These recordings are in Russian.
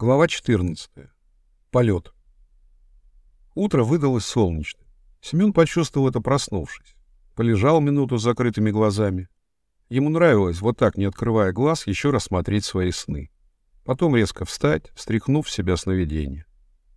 Глава 14. Полет. Утро выдалось солнечным. Семен почувствовал это, проснувшись. Полежал минуту с закрытыми глазами. Ему нравилось, вот так, не открывая глаз, еще раз смотреть свои сны. Потом резко встать, встряхнув в себя сновидение.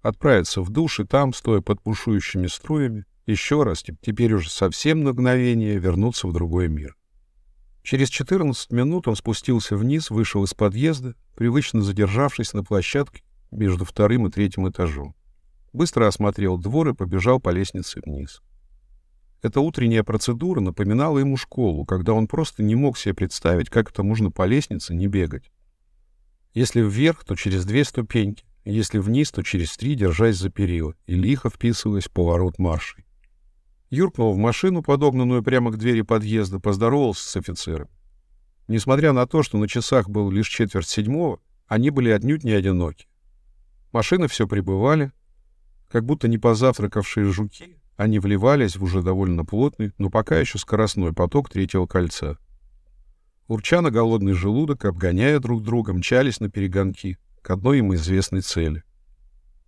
Отправиться в душ и там, стоя под пушующими струями, еще раз, теперь уже совсем на мгновение, вернуться в другой мир. Через 14 минут он спустился вниз, вышел из подъезда, привычно задержавшись на площадке между вторым и третьим этажом. Быстро осмотрел двор и побежал по лестнице вниз. Эта утренняя процедура напоминала ему школу, когда он просто не мог себе представить, как это можно по лестнице не бегать. Если вверх, то через две ступеньки, если вниз, то через три, держась за перила, и лихо вписываясь в поворот маршей юркнул в машину, подогнанную прямо к двери подъезда, поздоровался с офицером. Несмотря на то, что на часах был лишь четверть седьмого, они были отнюдь не одиноки. Машины все прибывали, как будто не позавтракавшие жуки, они вливались в уже довольно плотный, но пока еще скоростной поток третьего кольца. Урча на голодный желудок, обгоняя друг друга, мчались на перегонки к одной им известной цели.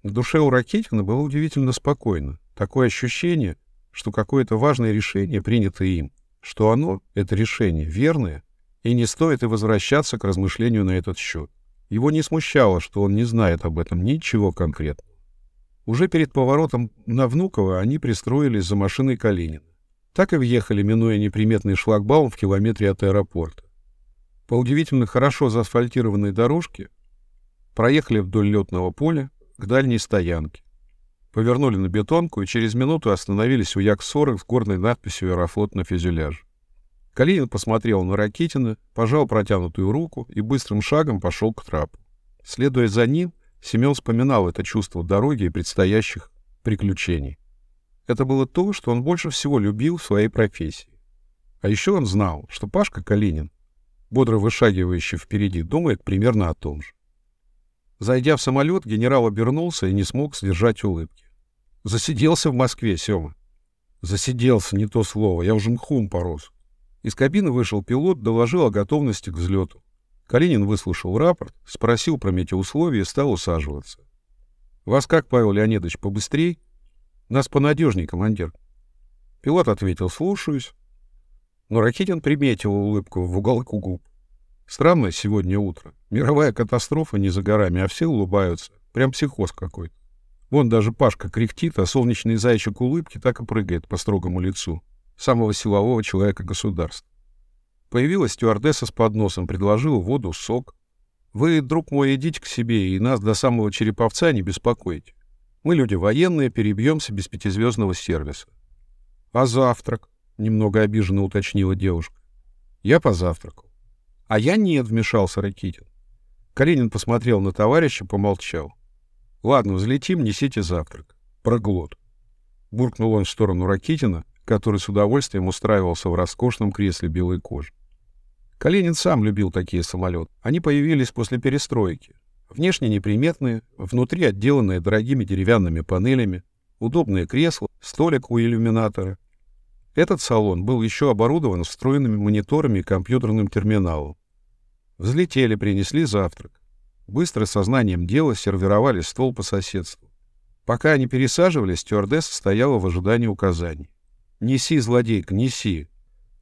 В душе у Ракетина было удивительно спокойно. Такое ощущение, что какое-то важное решение принято им, что оно, это решение, верное, и не стоит и возвращаться к размышлению на этот счет. Его не смущало, что он не знает об этом ничего конкретного. Уже перед поворотом на Внуково они пристроились за машиной Калинина. Так и въехали, минуя неприметный шлагбаум в километре от аэропорта. По удивительно хорошо заасфальтированной дорожке проехали вдоль летного поля к дальней стоянке, повернули на бетонку и через минуту остановились у Як-40 с горной надписью «Аэрофлот» на фюзеляже. Калинин посмотрел на Ракитина, пожал протянутую руку и быстрым шагом пошел к трапу. Следуя за ним, Семен вспоминал это чувство дороги и предстоящих приключений. Это было то, что он больше всего любил в своей профессии. А еще он знал, что Пашка Калинин, бодро вышагивающий впереди, думает примерно о том же. Зайдя в самолет, генерал обернулся и не смог сдержать улыбки. Засиделся в Москве, Сёма. Засиделся, не то слово. Я уже мхом порос. Из кабины вышел пилот, доложил о готовности к взлету. Калинин выслушал рапорт, спросил про метеоусловия и стал усаживаться. «Вас как, Павел Леонидович, побыстрей?» «Нас понадежней, командир». Пилот ответил «слушаюсь». Но Ракетин приметил улыбку в уголку губ. Странное сегодня утро. Мировая катастрофа не за горами, а все улыбаются. Прям психоз какой-то. Вон даже Пашка кряхтит, а солнечный зайчик улыбки так и прыгает по строгому лицу самого силового человека государства. Появилась стюардесса с подносом, предложила воду, сок. Вы, друг мой, идите к себе и нас до самого Череповца не беспокойте. Мы люди военные, перебьемся без пятизвездного сервиса. А завтрак? Немного обиженно уточнила девушка. Я позавтракал. А я нет, вмешался Ракитин. Калинин посмотрел на товарища, помолчал. Ладно, взлетим, несите завтрак. Проглот. Буркнул он в сторону Ракитина, который с удовольствием устраивался в роскошном кресле белой кожи. Калинин сам любил такие самолеты. Они появились после перестройки. Внешне неприметные, внутри отделанные дорогими деревянными панелями, удобные кресла, столик у иллюминатора. Этот салон был еще оборудован встроенными мониторами и компьютерным терминалом. Взлетели, принесли завтрак. Быстро сознанием дела сервировали стол по соседству. Пока они пересаживались, стюардесса стояла в ожидании указаний. «Неси, злодейка, неси!»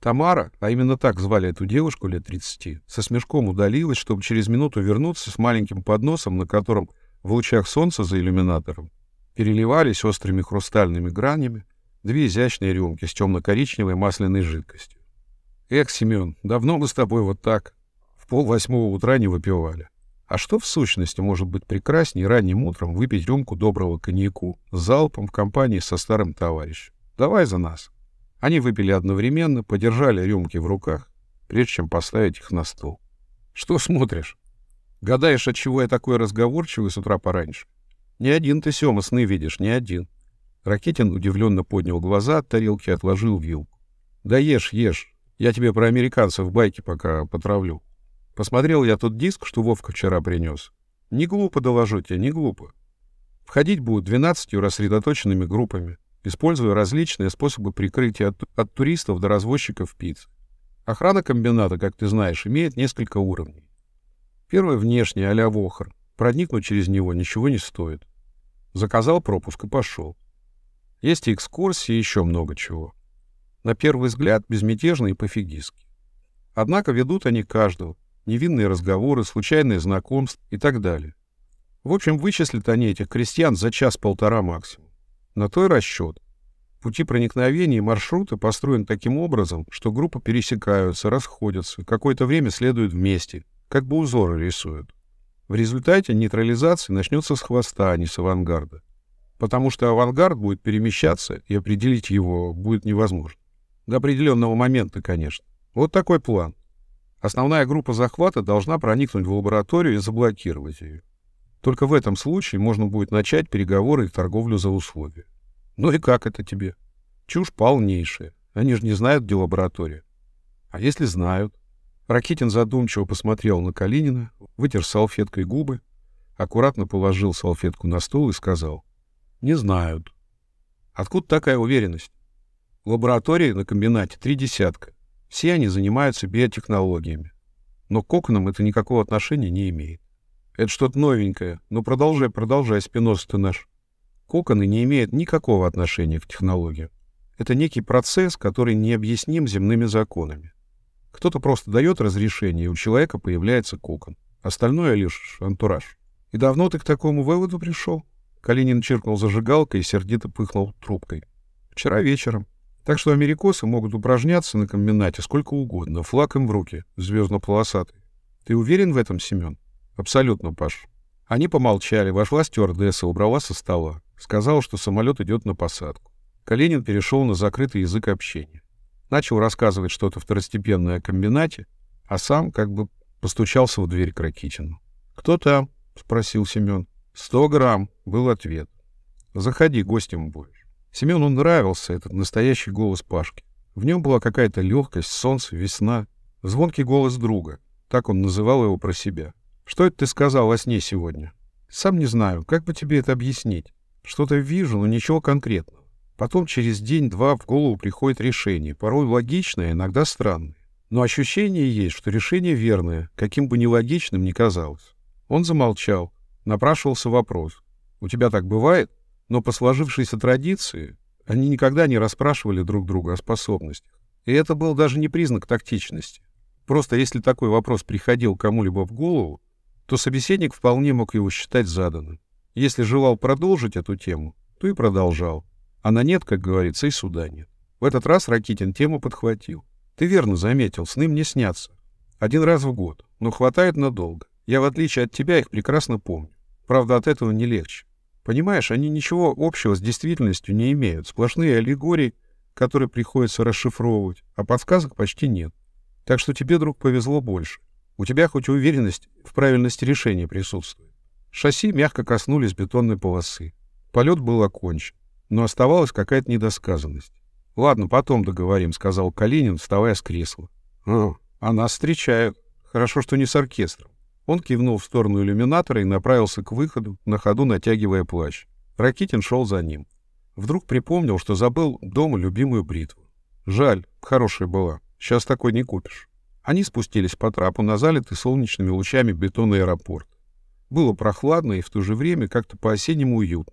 Тамара, а именно так звали эту девушку лет 30, со смешком удалилась, чтобы через минуту вернуться с маленьким подносом, на котором в лучах солнца за иллюминатором переливались острыми хрустальными гранями две изящные рюмки с темно-коричневой масляной жидкостью. «Эх, Семен, давно мы с тобой вот так в пол восьмого утра не выпивали. А что в сущности может быть прекраснее ранним утром выпить рюмку доброго коньяку с залпом в компании со старым товарищем? Давай за нас. Они выпили одновременно, подержали рюмки в руках, прежде чем поставить их на стол. Что смотришь? Гадаешь, от чего я такой разговорчивый с утра пораньше? Не один ты, Сёма, сны видишь, не один. Ракетин удивленно поднял глаза от тарелки и отложил вилку. Да ешь, ешь. Я тебе про американцев байки пока потравлю. Посмотрел я тот диск, что Вовка вчера принес. Не глупо, доложу тебе, не глупо. Входить будут двенадцатью рассредоточенными группами, используя различные способы прикрытия от, от туристов до развозчиков пиц. Охрана комбината, как ты знаешь, имеет несколько уровней. Первый внешний, а-ля Вохр. Проникнуть через него ничего не стоит. Заказал пропуск и пошел. Есть и экскурсии, и еще много чего. На первый взгляд безмятежно и пофигистски. Однако ведут они каждого. Невинные разговоры, случайные знакомства и так далее. В общем, вычислят они этих крестьян за час-полтора максимум. На то и расчет. Пути проникновения и маршруты построены таким образом, что группы пересекаются, расходятся, какое-то время следуют вместе, как бы узоры рисуют. В результате нейтрализация начнется с хвоста, а не с авангарда. Потому что авангард будет перемещаться, и определить его будет невозможно. До определенного момента, конечно. Вот такой план. Основная группа захвата должна проникнуть в лабораторию и заблокировать ее. Только в этом случае можно будет начать переговоры и торговлю за условия. Ну и как это тебе? Чушь полнейшая. Они же не знают, где лаборатория. А если знают? Ракитин задумчиво посмотрел на Калинина, вытер салфеткой губы, аккуратно положил салфетку на стол и сказал. Не знают. Откуда такая уверенность? Лаборатории на комбинате три десятка. Все они занимаются биотехнологиями. Но к коконам это никакого отношения не имеет. Это что-то новенькое. Ну, продолжай, продолжай, спинос ты наш. Коконы не имеют никакого отношения к технологиям. Это некий процесс, который необъясним земными законами. Кто-то просто дает разрешение, и у человека появляется кокон. Остальное лишь антураж. И давно ты к такому выводу пришел? Калинин чиркнул зажигалкой и сердито пыхнул трубкой. Вчера вечером. Так что америкосы могут упражняться на комбинате сколько угодно, флаг им в руки, звездно-полосатый. Ты уверен в этом, Семен? Абсолютно, Паш. Они помолчали, вошла стюардесса, убрала со стола. Сказала, что самолет идет на посадку. Калинин перешел на закрытый язык общения. Начал рассказывать что-то второстепенное о комбинате, а сам как бы постучался в дверь к Ракитину. «Кто там?» — спросил Семен. «Сто грамм», — был ответ. «Заходи, гостем будешь». Семену нравился этот настоящий голос Пашки. В нем была какая-то легкость, солнце, весна. Звонкий голос друга. Так он называл его про себя. Что это ты сказал во сне сегодня? Сам не знаю, как бы тебе это объяснить. Что-то вижу, но ничего конкретного. Потом через день-два в голову приходит решение, порой логичное, иногда странное. Но ощущение есть, что решение верное, каким бы нелогичным ни казалось. Он замолчал. Напрашивался вопрос. «У тебя так бывает?» Но по сложившейся традиции они никогда не расспрашивали друг друга о способностях. И это был даже не признак тактичности. Просто если такой вопрос приходил кому-либо в голову, то собеседник вполне мог его считать заданным. Если желал продолжить эту тему, то и продолжал. А на нет, как говорится, и суда нет. В этот раз Ракитин тему подхватил. Ты верно заметил, сны мне снятся. Один раз в год, но хватает надолго. Я, в отличие от тебя, их прекрасно помню. Правда, от этого не легче. Понимаешь, они ничего общего с действительностью не имеют. Сплошные аллегории, которые приходится расшифровывать, а подсказок почти нет. Так что тебе, друг, повезло больше. У тебя хоть уверенность в правильности решения присутствует. Шасси мягко коснулись бетонной полосы. Полет был окончен, но оставалась какая-то недосказанность. «Ладно, потом договорим», — сказал Калинин, вставая с кресла. «А, а нас встречают. Хорошо, что не с оркестром». Он кивнул в сторону иллюминатора и направился к выходу, на ходу натягивая плащ. Ракитин шел за ним. Вдруг припомнил, что забыл дома любимую бритву. Жаль, хорошая была. Сейчас такой не купишь. Они спустились по трапу на залитый солнечными лучами бетонный аэропорт. Было прохладно и в то же время как-то по-осеннему уютно.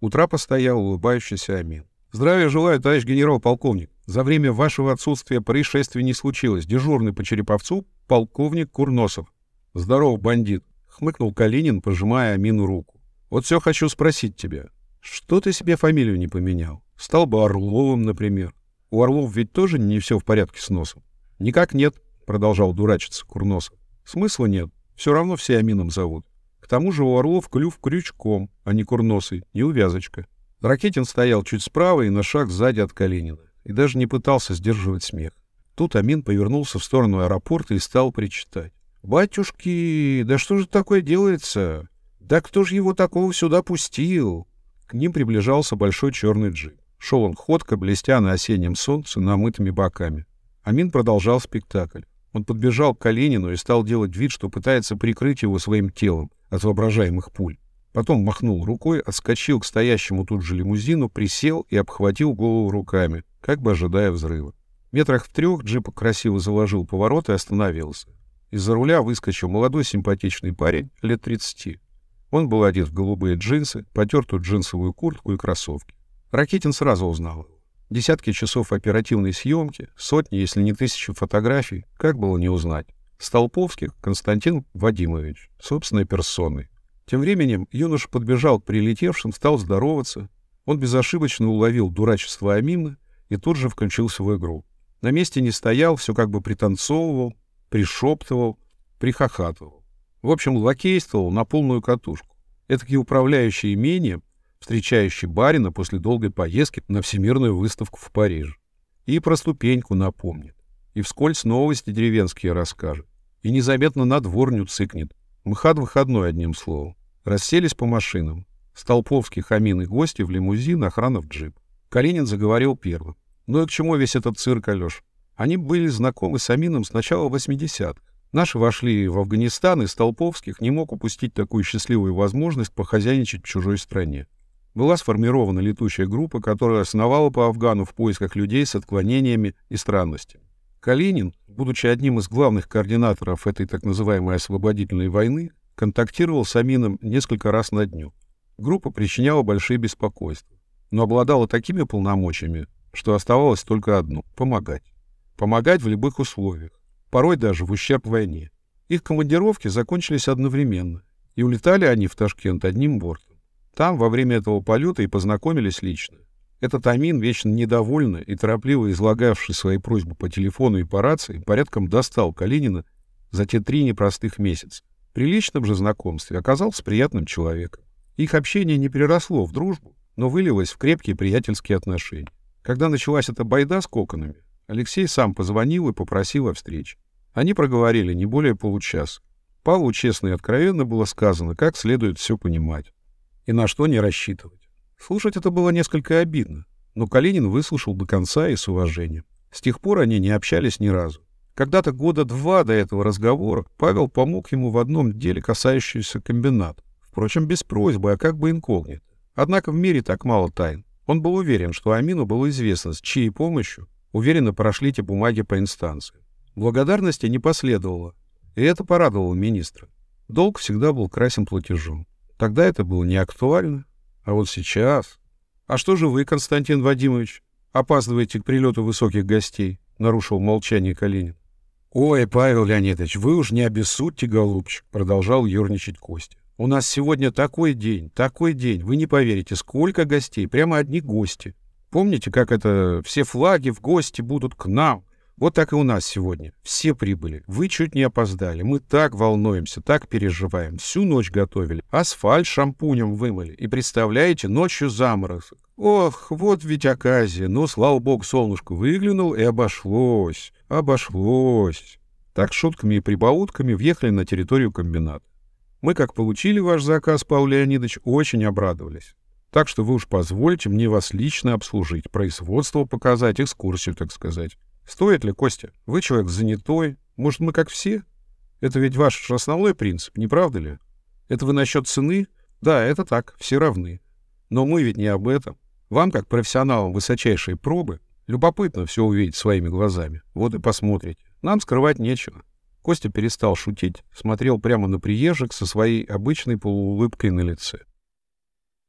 У трапа стоял улыбающийся Амин. «Здравия желаю, товарищ генерал-полковник. За время вашего отсутствия происшествия не случилось. Дежурный по Череповцу — полковник Курносов». «Здорово, бандит», — хмыкнул Калинин, пожимая Амину руку. «Вот все хочу спросить тебя. Что ты себе фамилию не поменял? Стал бы Орловым, например. У Орлов ведь тоже не все в порядке с носом». «Никак нет», — продолжал дурачиться Курносов. «Смысла нет. Все равно все Амином зовут. К тому же у Орлов клюв крючком, а не курносый, не увязочка». Ракетин стоял чуть справа и на шаг сзади от Калинина, и даже не пытался сдерживать смех. Тут Амин повернулся в сторону аэропорта и стал причитать. «Батюшки, да что же такое делается? Да кто же его такого сюда пустил?» К ним приближался большой черный джип. Шел он ходко, блестя на осеннем солнце намытыми боками. Амин продолжал спектакль. Он подбежал к Калинину и стал делать вид, что пытается прикрыть его своим телом от воображаемых пуль. Потом махнул рукой, отскочил к стоящему тут же лимузину, присел и обхватил голову руками, как бы ожидая взрыва. Метрах в трех джип красиво заложил поворот и остановился. Из-за руля выскочил молодой симпатичный парень лет 30. Он был одет в голубые джинсы, потертую джинсовую куртку и кроссовки. Ракетин сразу узнал его. Десятки часов оперативной съемки, сотни, если не тысячи фотографий, как было не узнать. Столповских Константин Вадимович, собственной персоной. Тем временем юноша подбежал к прилетевшим, стал здороваться. Он безошибочно уловил дурачество Амина и тут же включился в игру. На месте не стоял, все как бы пританцовывал, пришептывал, прихохатывал. В общем, лакействовал на полную катушку. Этакий управляющий имением, встречающий барина после долгой поездки на всемирную выставку в Париже. И про ступеньку напомнит. И вскользь новости деревенские расскажет. И незаметно на дворню цыкнет. МХАТ выходной, одним словом. Расселись по машинам. Столповский, Хамин и гости в лимузин, охрана в джип. Калинин заговорил первым. Ну и к чему весь этот цирк, Алёш? Они были знакомы с Амином с начала 80-х. Наши вошли в Афганистан, и Столповских не мог упустить такую счастливую возможность похозяйничать в чужой стране. Была сформирована летучая группа, которая основала по Афгану в поисках людей с отклонениями и странностями. Калинин, будучи одним из главных координаторов этой так называемой освободительной войны, контактировал с Амином несколько раз на дню. Группа причиняла большие беспокойства, но обладала такими полномочиями, что оставалось только одно — помогать. Помогать в любых условиях, порой даже в ущерб войне. Их командировки закончились одновременно, и улетали они в Ташкент одним бортом. Там во время этого полета и познакомились лично. Этот Амин, вечно недовольный и торопливо излагавший свои просьбы по телефону и по рации, порядком достал Калинина за те три непростых месяца. При личном же знакомстве оказался приятным человеком. Их общение не переросло в дружбу, но вылилось в крепкие приятельские отношения. Когда началась эта байда с коконами, Алексей сам позвонил и попросил о встрече. Они проговорили не более получаса. Павлу честно и откровенно было сказано, как следует все понимать и на что не рассчитывать. Слушать это было несколько обидно, но Калинин выслушал до конца и с уважением. С тех пор они не общались ни разу. Когда-то года два до этого разговора Павел помог ему в одном деле, касающемся комбината. Впрочем, без просьбы, а как бы инкогнито. Однако в мире так мало тайн. Он был уверен, что Амину было известно, с чьей помощью уверенно прошли те бумаги по инстанции. Благодарности не последовало, и это порадовало министра. Долг всегда был красен платежом. Тогда это было не актуально, а вот сейчас... А что же вы, Константин Вадимович, опаздываете к прилету высоких гостей? Нарушил молчание Калинин. Ой, Павел Леонидович, вы уж не обессудьте, голубчик, продолжал ерничать Костя. У нас сегодня такой день, такой день. Вы не поверите, сколько гостей, прямо одни гости. Помните, как это все флаги в гости будут к нам? Вот так и у нас сегодня. Все прибыли. Вы чуть не опоздали. Мы так волнуемся, так переживаем. Всю ночь готовили. Асфальт шампунем вымыли. И представляете, ночью заморозок. Ох, вот ведь оказия. Но, слава богу, солнышко выглянул и обошлось. Обошлось. Так шутками и прибаутками въехали на территорию комбината. Мы, как получили ваш заказ, Павел Леонидович, очень обрадовались. Так что вы уж позвольте мне вас лично обслужить, производство показать, экскурсию, так сказать. Стоит ли, Костя? Вы человек занятой. Может, мы как все? Это ведь ваш основной принцип, не правда ли? Это вы насчет цены? Да, это так, все равны. Но мы ведь не об этом. Вам, как профессионалам высочайшей пробы, любопытно все увидеть своими глазами. Вот и посмотрите. Нам скрывать нечего. Костя перестал шутить, смотрел прямо на приезжих со своей обычной полуулыбкой на лице.